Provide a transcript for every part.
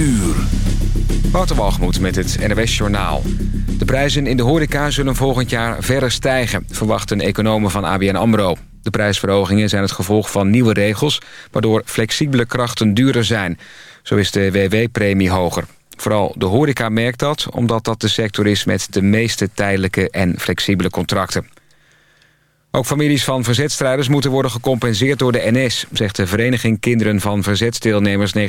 uur. Wouter met het NWS Journaal. De prijzen in de horeca zullen volgend jaar verder stijgen... verwachten economen van ABN AMRO. De prijsverhogingen zijn het gevolg van nieuwe regels... waardoor flexibele krachten duurder zijn. Zo is de WW-premie hoger. Vooral de horeca merkt dat... omdat dat de sector is met de meeste tijdelijke en flexibele contracten. Ook families van verzetstrijders moeten worden gecompenseerd door de NS... zegt de Vereniging Kinderen van Verzetsdeelnemers 1940-45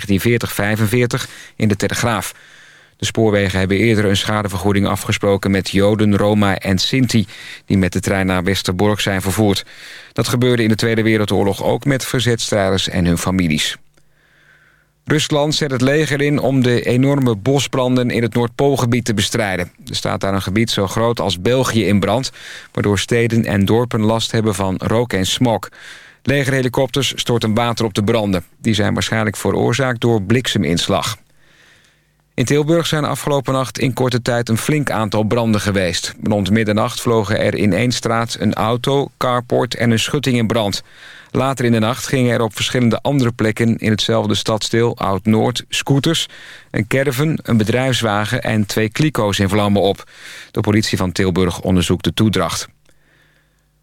in de Telegraaf. De spoorwegen hebben eerder een schadevergoeding afgesproken... met Joden, Roma en Sinti... die met de trein naar Westerbork zijn vervoerd. Dat gebeurde in de Tweede Wereldoorlog ook met verzetstrijders en hun families. Rusland zet het leger in om de enorme bosbranden in het Noordpoolgebied te bestrijden. Er staat daar een gebied zo groot als België in brand... waardoor steden en dorpen last hebben van rook en smog. Legerhelikopters storten water op de branden. Die zijn waarschijnlijk veroorzaakt door blikseminslag. In Tilburg zijn afgelopen nacht in korte tijd een flink aantal branden geweest. Rond middernacht vlogen er in één straat een auto, carport en een schutting in brand. Later in de nacht gingen er op verschillende andere plekken in hetzelfde stadsdeel, Oud-Noord, scooters, een caravan, een bedrijfswagen en twee kliko's in vlammen op. De politie van Tilburg onderzoekt de toedracht.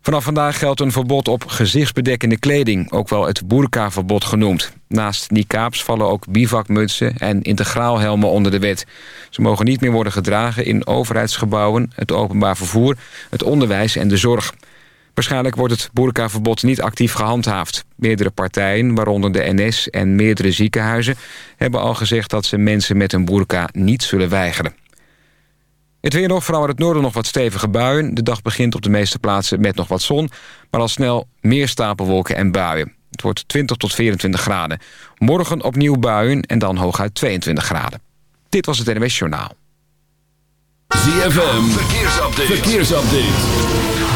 Vanaf vandaag geldt een verbod op gezichtsbedekkende kleding, ook wel het burka-verbod genoemd. Naast niqabs vallen ook bivakmutsen en integraalhelmen onder de wet. Ze mogen niet meer worden gedragen in overheidsgebouwen, het openbaar vervoer, het onderwijs en de zorg. Waarschijnlijk wordt het burka-verbod niet actief gehandhaafd. Meerdere partijen, waaronder de NS en meerdere ziekenhuizen... hebben al gezegd dat ze mensen met een burka niet zullen weigeren. Het weer nog, vooral in het noorden nog wat stevige buien. De dag begint op de meeste plaatsen met nog wat zon... maar al snel meer stapelwolken en buien. Het wordt 20 tot 24 graden. Morgen opnieuw buien en dan hooguit 22 graden. Dit was het NWS Journaal. ZFM, verkeersupdate. verkeersupdate.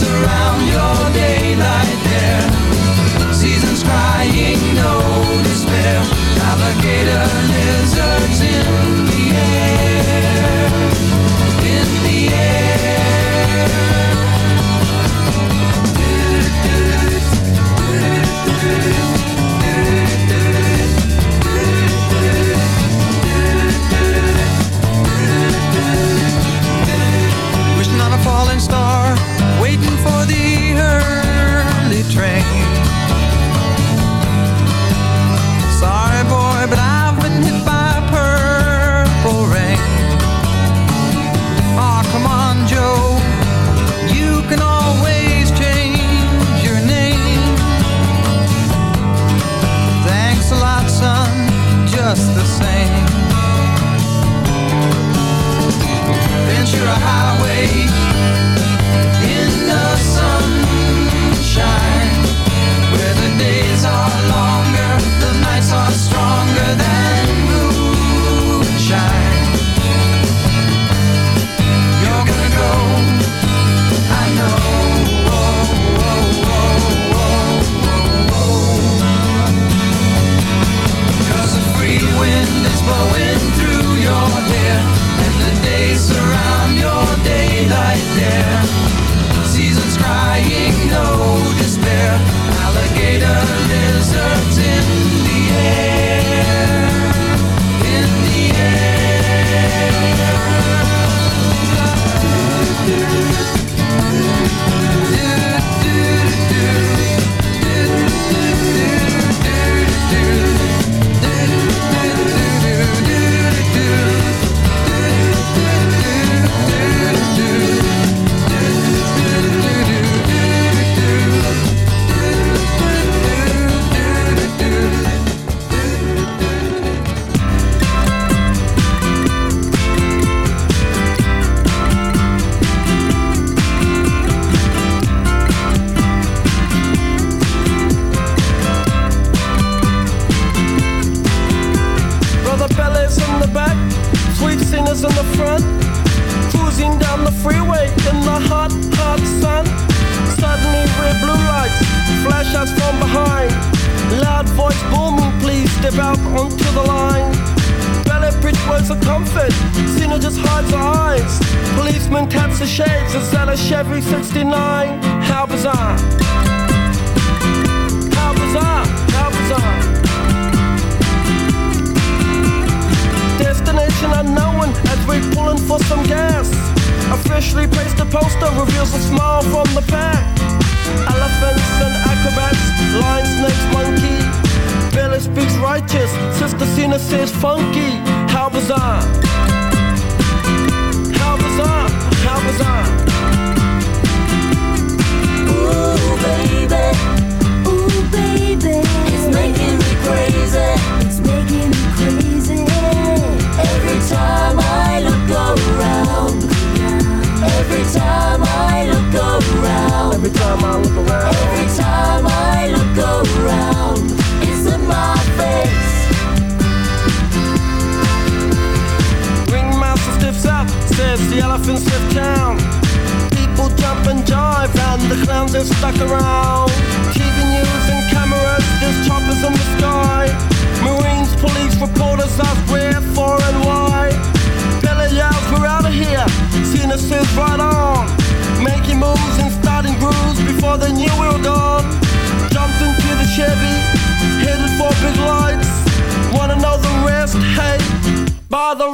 surround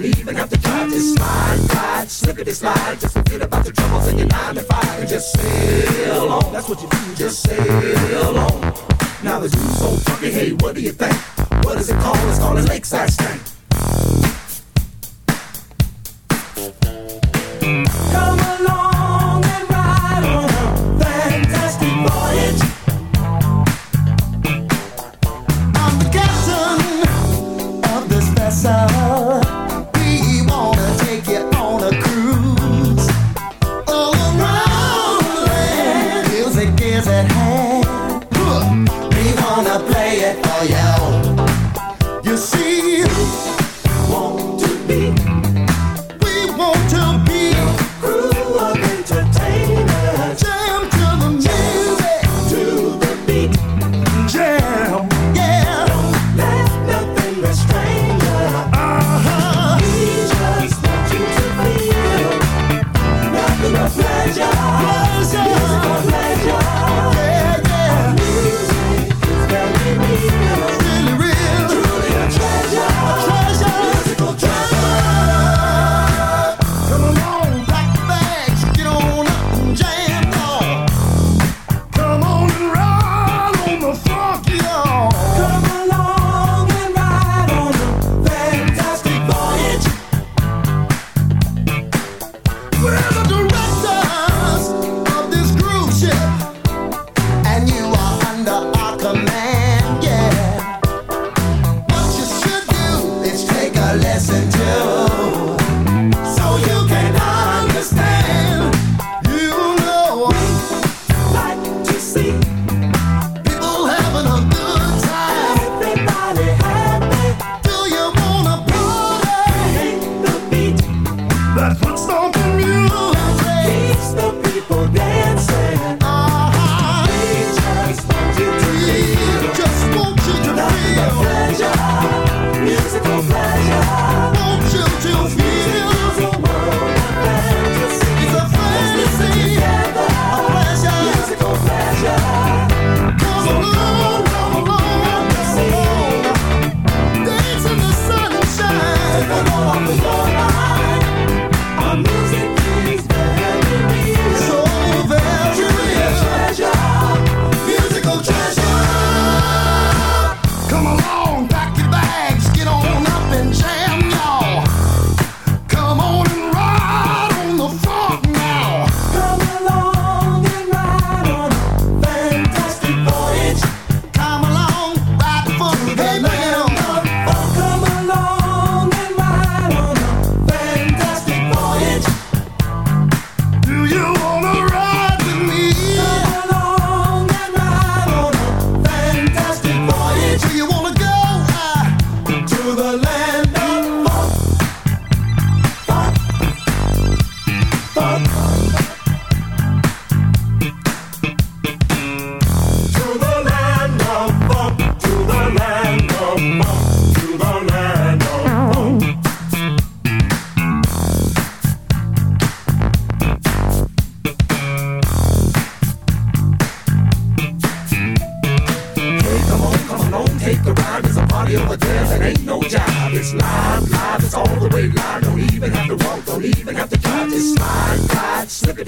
don't even have to try. Just slide, slide, slippity slide. Just forget about the troubles in your nine to five and just sail on. That's what you do. Just sail on. Now the zoo's so funky. Hey, what do you think? What is it called? It's called a lakeside stank.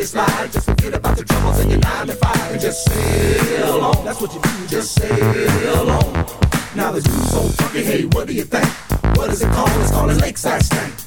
it slide. Just forget about the troubles and your nine to five and just sail on. That's what you do, just sail on. Now the dude's so funky, hey, what do you think? What is it called? It's called a lakeside stank.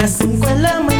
las 5 de.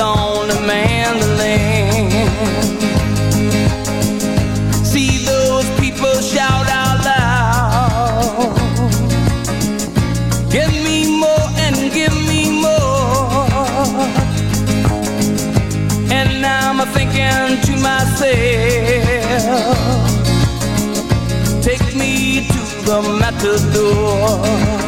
On the mandolin. See those people shout out loud. Give me more and give me more. And now I'm thinking to myself, take me to the matador.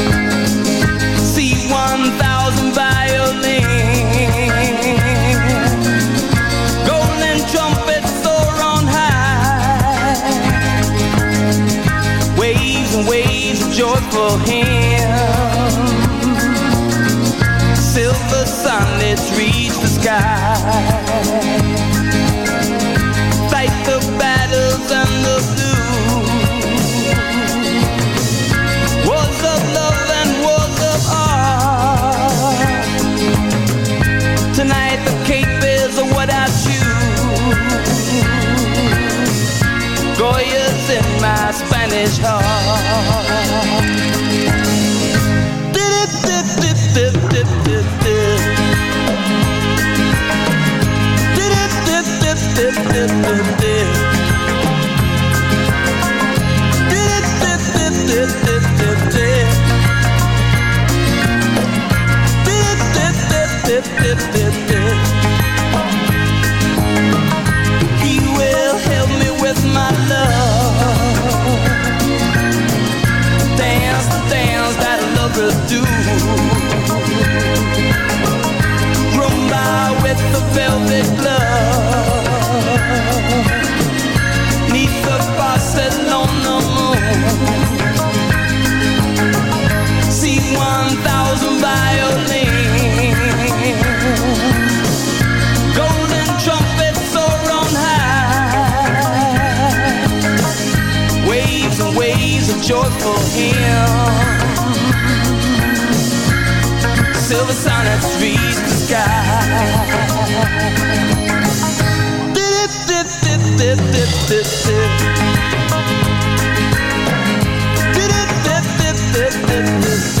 joyful him. Silver sunlets reach the sky. silver that reach the sky. Dip, dip, dip, dip, dip,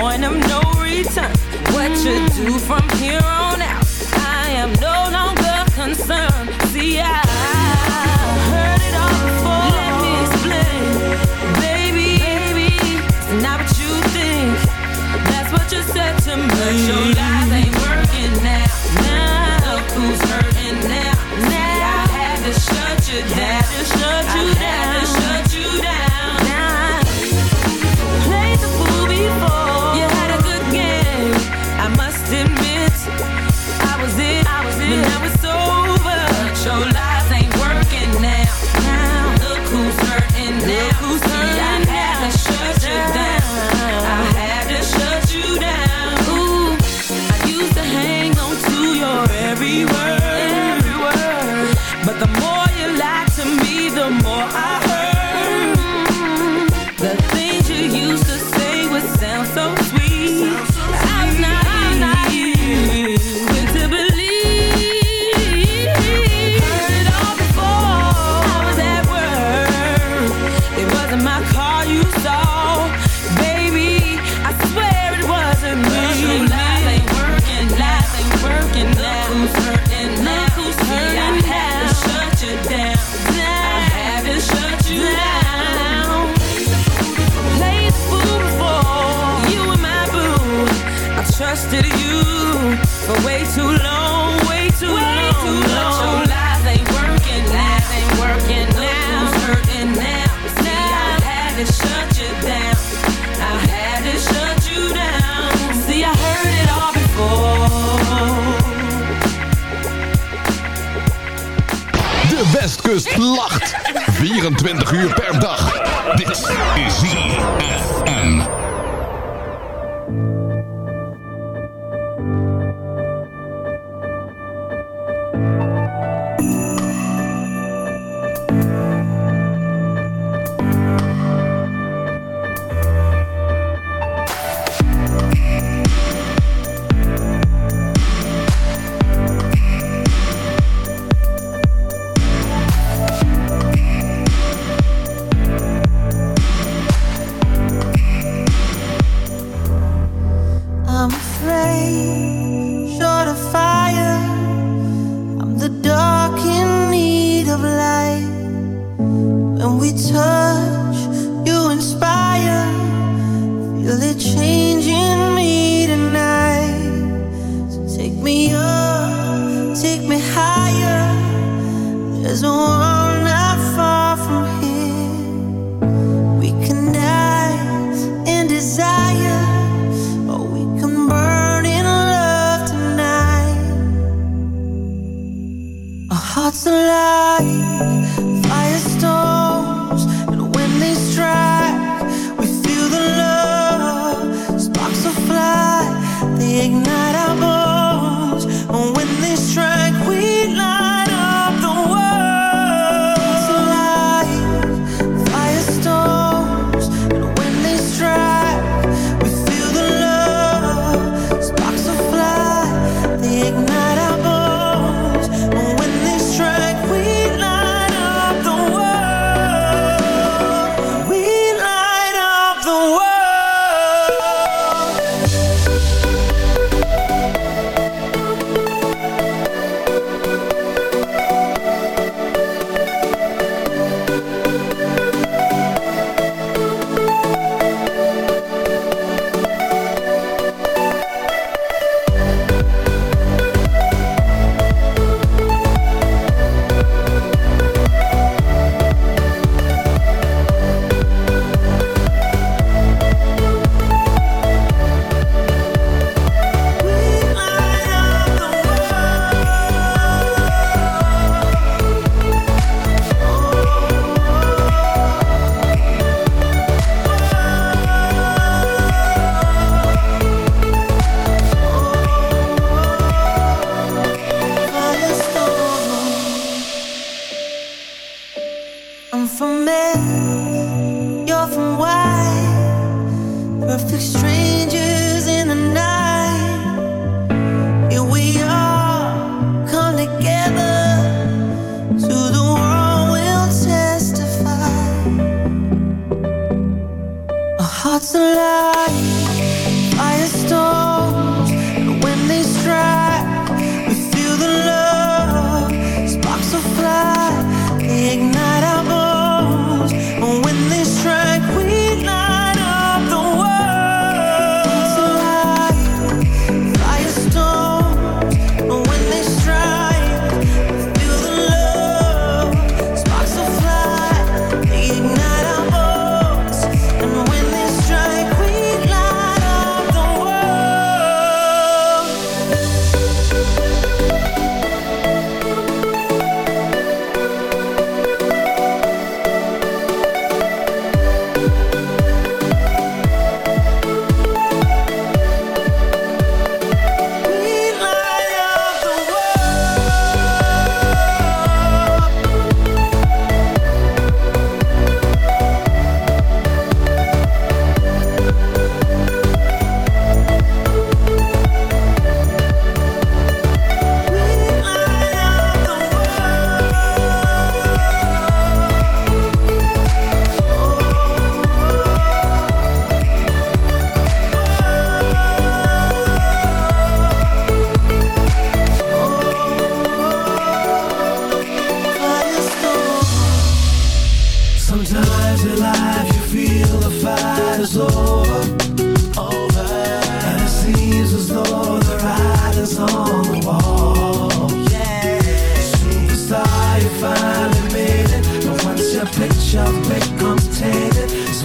point of no return. What you do from here on out, I am no longer concerned. See, I heard it all before. Let me explain, baby. baby not what you think. That's what you said to me.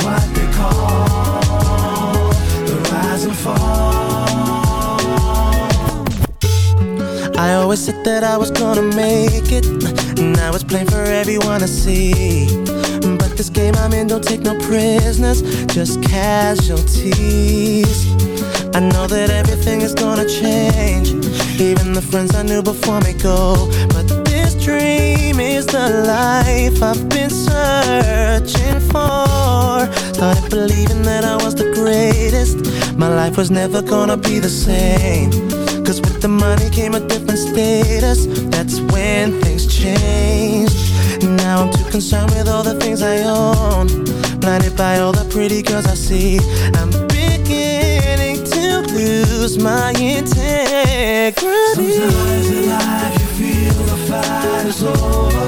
What they call the rise and fall. I always said that I was gonna make it. Now it's plain for everyone to see. But this game I'm in don't take no prisoners, just casualties. I know that everything is gonna change. Even the friends I knew before me go. But this dream is the life I've been searching for. Started believing that I was the greatest. My life was never gonna be the same. Cause with the money came a different status. That's when things changed. Now I'm too concerned with all the things I own. Blinded by all the pretty girls I see. I'm beginning to lose my integrity. Sometimes in life you feel the fight is over,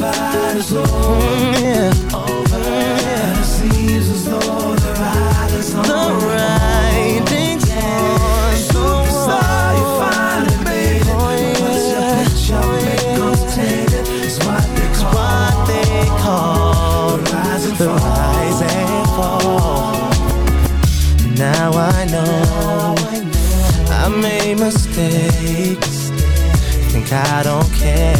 In life the fight is over, Mm, yeah. over. And it seems as though the ride is on. The writing's on Superstar, you finally made it. Once your picture becomes tainted, it's what they call, what they call the rise and the fall. rise and fall. Now I know I made mistakes. Think I don't care,